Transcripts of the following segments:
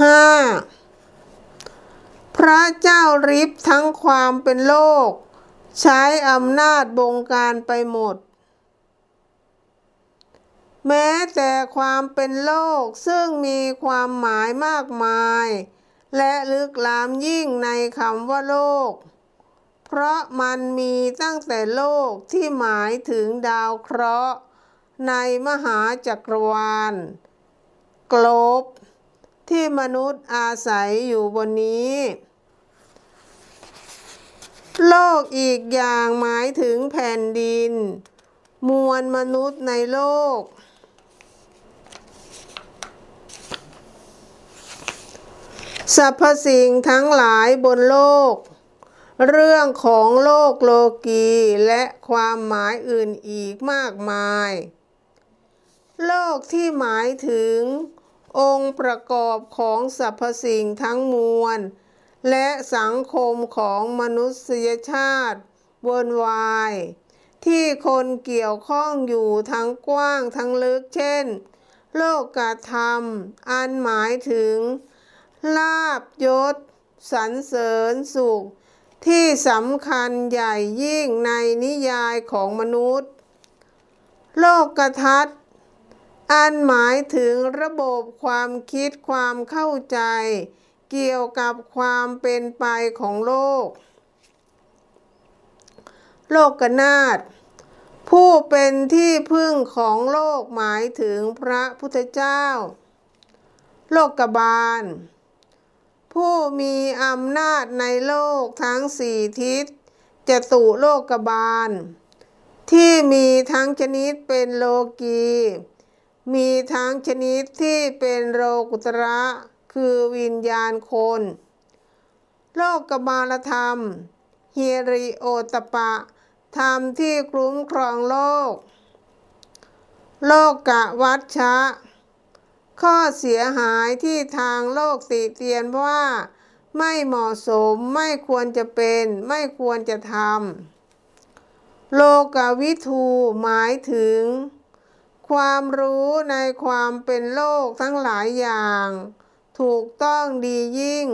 ห้าพระเจ้าริบทั้งความเป็นโลก ใช้อำนาจบงการไปหมด แม้แต่ความเป็นโลกซึ่งมีความหมายมากมาย และลึกล้ำยิ่งในคำว่าโลก เพราะมันมีตั้งแต่โลกที่หมายถึงดาวเคราะห์ในมหาจักรวาล โกลบ ที่มนุษย์อาศัยอยู่บนนี้ โลกอีกอย่างหมายถึงแผ่นดิน มวลมนุษย์ในโลก สรรพสิ่งทั้งหลายบนโลก เรื่องของโลกโลกีและความหมายอื่นอีกมากมาย โลกที่หมายถึง องค์ประกอบของสรรพสิ่งทั้งมวล และสังคมของมนุษยชาติวนวาย ที่คนเกี่ยวข้องอยู่ทั้งกว้างทั้งลึกเช่น โลกกธรรม อันหมายถึง ลาบยศสรรเสริญสุข ที่สำคัญใหญ่ยิ่งในนิยายของมนุษย์ โลกกระทัศ อันหมายถึงระบบความคิดความเข้าใจ เกี่ยวกับความเป็นไปของโลก โลกกนาฏผู้เป็นที่พึ่งของโลกหมายถึงพระพุทธเจ้า โลกกบาล ผู้มีอำนาจในโลกทั้งสี่ทิศจตุโลกบาล ที่มีทั้งชนิดเป็นโลกี มีทั้งชนิดที่เป็นโลกุตระ คือวิญญาณคน โลกกบาลธรรม เฮริโอตปะ ธรรมที่คุ้มครองโลก โลกกะวัชชะ ข้อเสียหายที่ทางโลกติเตียนว่า ไม่เหมาะสมไม่ควรจะเป็นไม่ควรจะทำโลกวิทูหมายถึง ความรู้ในความเป็นโลกทั้งหลายอย่าง ถูกต้องดียิ่ง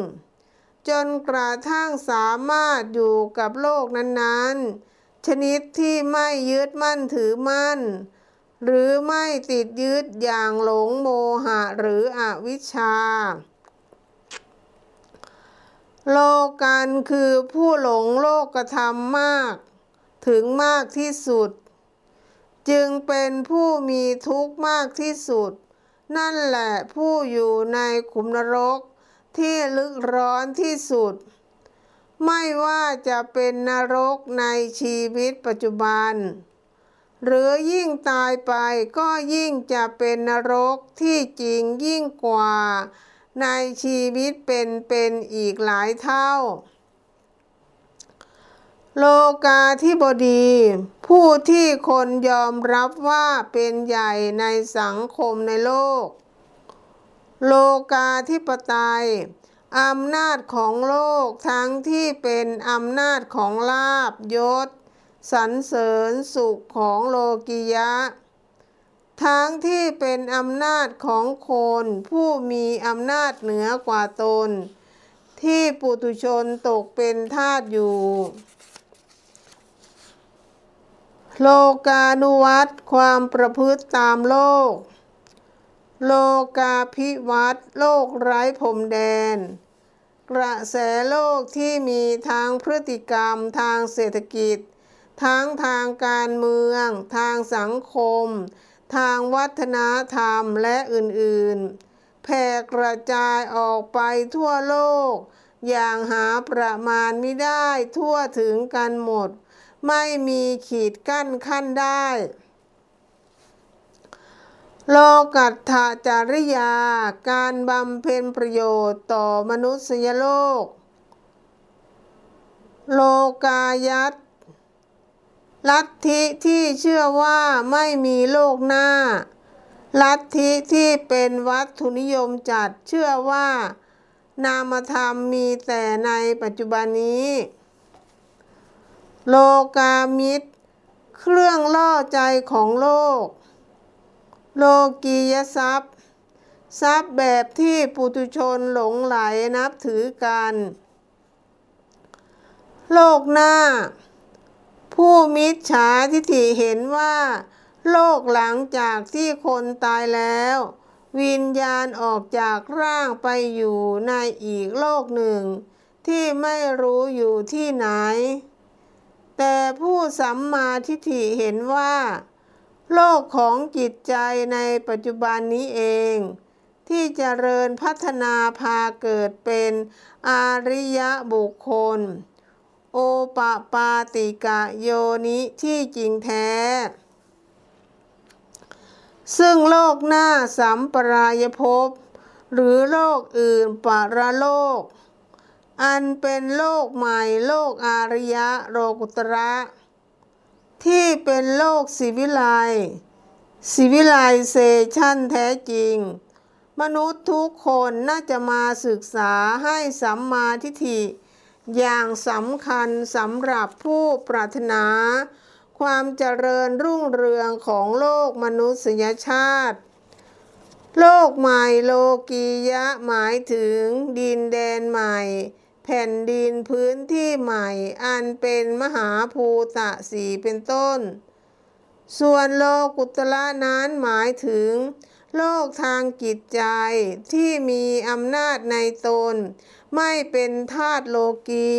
จนกระทั่งสามารถอยู่กับโลกนั้นๆ ชนิดที่ไม่ยึดมั่นถือมั่น หรือไม่ติดยึดอย่างหลงโมหะหรืออวิชชา โลกันคือผู้หลงโลกกระทำมาก ถึงมากที่สุด จึงเป็นผู้มีทุกข์มากที่สุด นั่นแหละผู้อยู่ในขุมนรกที่ลึกร้อนที่สุด ไม่ว่าจะเป็นนรกในชีวิตปัจจุบัน หรือยิ่งตายไปก็ยิ่งจะเป็นนรกที่จริงยิ่งกว่า ในชีวิตเป็นเป็นอีกหลายเท่า โลกาธิบดี ผู้ที่คนยอมรับว่าเป็นใหญ่ในสังคมในโลก โลกาธิปไตยอำนาจของโลกทั้งที่เป็นอำนาจของลาบยศสรรเสริญสุขของโลกิยะ ทั้งที่เป็นอำนาจของคนผู้มีอำนาจเหนือกว่าตน ที่ปุถุชนตกเป็นทาสอยู่ โลกานุวัตความประพฤติตามโลก โลกาภิวัตโลกไร้ผมแดน กระแสโลกที่มีทางพฤติกรรมทางเศรษฐกิจ ทั้งทางการเมือง ทางสังคม ทางวัฒนธรรมและอื่นๆ แผ่กระจายออกไปทั่วโลก อย่างหาประมาณไม่ได้ทั่วถึงกันหมด ไม่มีขีดกั้นขั้นได้ โลกัตถจริยา การบำเพ็ญประโยชน์ต่อมนุษยโลก โลกายัตลัทธิที่เชื่อว่าไม่มีโลกหน้า ลัทธิที่เป็นวัตถุนิยมจัดเชื่อว่า นามธรรมมีแต่ในปัจจุบันนี้ โลกามิตร เครื่องล่อใจของโลก โลกียทรัพย์ ทรัพย์แบบที่ปุถุชนหลงไหลนับถือกัน โลกหน้า ผู้มิจฉาทิฏฐิเห็นว่า โลกหลังจากที่คนตายแล้ว วิญญาณออกจากร่างไปอยู่ในอีกโลกหนึ่ง ที่ไม่รู้อยู่ที่ไหน แต่ผู้สัมมาทิฏฐิเห็นว่า โลกของจิตใจในปัจจุบันนี้เอง ที่จเจริญพัฒนาพาเกิดเป็นอาริยบุคคล โอปะปาติกะโยนิที่จริงแท้ ซึ่งโลกหน้าสัมปรายภพหรือโลกอื่นปรโลก อันเป็นโลกใหม่โลกอาริยะโลกุตระ ที่เป็นโลกสิวิไลสิวิไลเซชันแท้จริง มนุษย์ทุกคนน่าจะมาศึกษาให้สัมมาทิฏฐิอย่างสำคัญสำหรับผู้ปรารถนา ความเจริญรุ่งเรืองของโลกมนุษยชาติ โลกใหม่โลกียะหมายถึงดินแดนใหม่ แผ่นดินพื้นที่ใหม่ อันเป็นมหาภูตะสีเป็นต้น ส่วนโลกุตละนั้นหมายถึง โลกทางจิตใจที่มีอำนาจในตน ไม่เป็นธาตุโลกี